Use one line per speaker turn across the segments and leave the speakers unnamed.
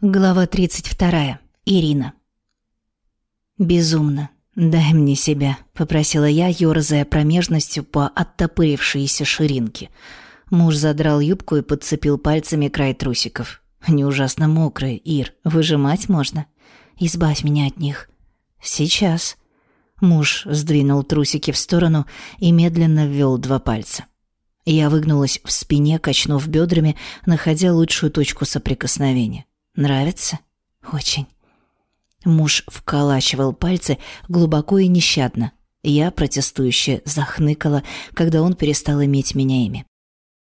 Глава 32. Ирина. «Безумно. Дай мне себя», — попросила я, ёрзая промежностью по оттопырившейся ширинке. Муж задрал юбку и подцепил пальцами край трусиков. «Они ужасно мокрые, Ир. Выжимать можно? Избавь меня от них». «Сейчас». Муж сдвинул трусики в сторону и медленно ввел два пальца. Я выгнулась в спине, качнув бедрами, находя лучшую точку соприкосновения. Нравится? Очень. Муж вколачивал пальцы глубоко и нещадно. Я, протестующе, захныкала, когда он перестал иметь меня ими.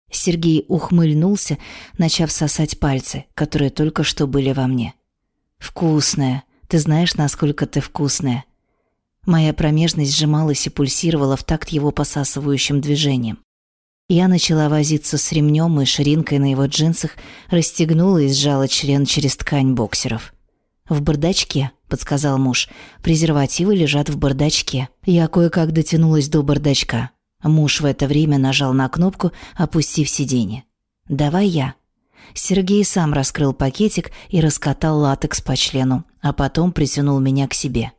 Сергей ухмыльнулся, начав сосать пальцы, которые только что были во мне. «Вкусная. Ты знаешь, насколько ты вкусная». Моя промежность сжималась и пульсировала в такт его посасывающим движением. Я начала возиться с ремнем и ширинкой на его джинсах, расстегнула и сжала член через ткань боксеров. «В бардачке», — подсказал муж. «Презервативы лежат в бардачке». Я кое-как дотянулась до бардачка. Муж в это время нажал на кнопку, опустив сиденье. «Давай я». Сергей сам раскрыл пакетик и раскатал латекс по члену, а потом притянул меня к себе.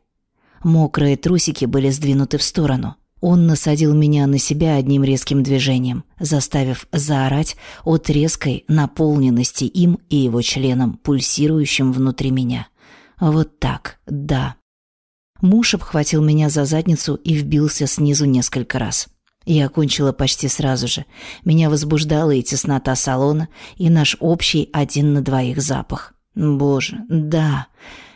Мокрые трусики были сдвинуты в сторону. Он насадил меня на себя одним резким движением, заставив заорать от резкой наполненности им и его членом, пульсирующим внутри меня. Вот так, да. Муж обхватил меня за задницу и вбился снизу несколько раз. Я окончила почти сразу же. Меня возбуждала и теснота салона, и наш общий один на двоих запах. Боже, да.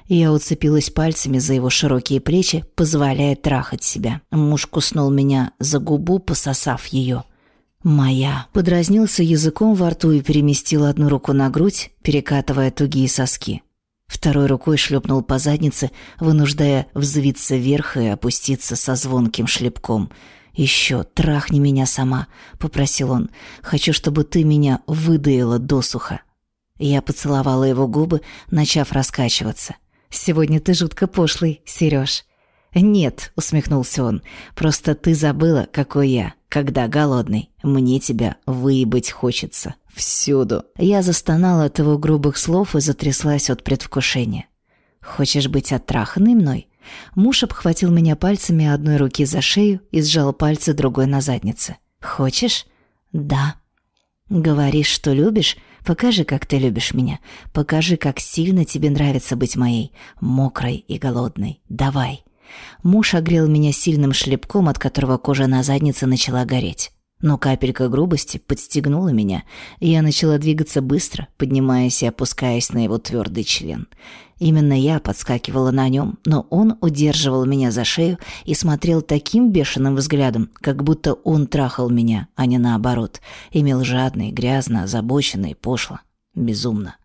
Я уцепилась пальцами за его широкие плечи, позволяя трахать себя. Муж куснул меня за губу, пососав ее. «Моя». Подразнился языком во рту и переместил одну руку на грудь, перекатывая тугие соски. Второй рукой шлепнул по заднице, вынуждая взвиться вверх и опуститься со звонким шлепком. «Еще трахни меня сама», — попросил он. «Хочу, чтобы ты меня выдаила досуха». Я поцеловала его губы, начав раскачиваться. Сегодня ты жутко пошлый, Сереж. Нет, усмехнулся он. Просто ты забыла, какой я, когда голодный. Мне тебя выебать хочется. Всюду. Я застонала от его грубых слов и затряслась от предвкушения. Хочешь быть оттраханной мной? Муж обхватил меня пальцами одной руки за шею и сжал пальцы другой на заднице. Хочешь? Да. Говоришь, что любишь? Покажи, как ты любишь меня. Покажи, как сильно тебе нравится быть моей, мокрой и голодной. Давай. Муж огрел меня сильным шлепком, от которого кожа на заднице начала гореть. Но капелька грубости подстегнула меня, и я начала двигаться быстро, поднимаясь и опускаясь на его твердый член. Именно я подскакивала на нем, но он удерживал меня за шею и смотрел таким бешеным взглядом, как будто он трахал меня, а не наоборот. Имел жадный, грязно, озабоченный, пошло. Безумно.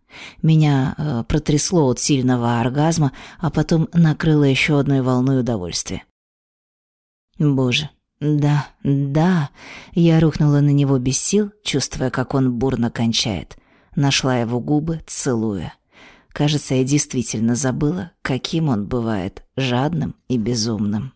Меня э, протрясло от сильного оргазма, а потом накрыло еще одной волной удовольствия. Боже, да, да. Я рухнула на него без сил, чувствуя, как он бурно кончает. Нашла его губы, целуя. Кажется, я действительно забыла, каким он бывает, жадным и безумным.